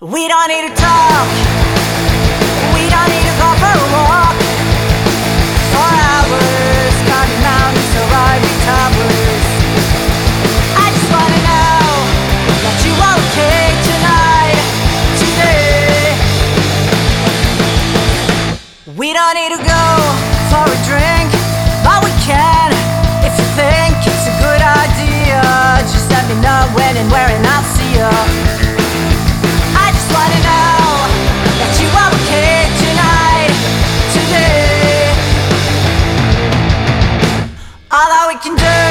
We don't need to talk. We don't need to go for a walk. For hours, climbing mountains or riding towers. I just wanna know that you are okay tonight, today. We don't need to go can do.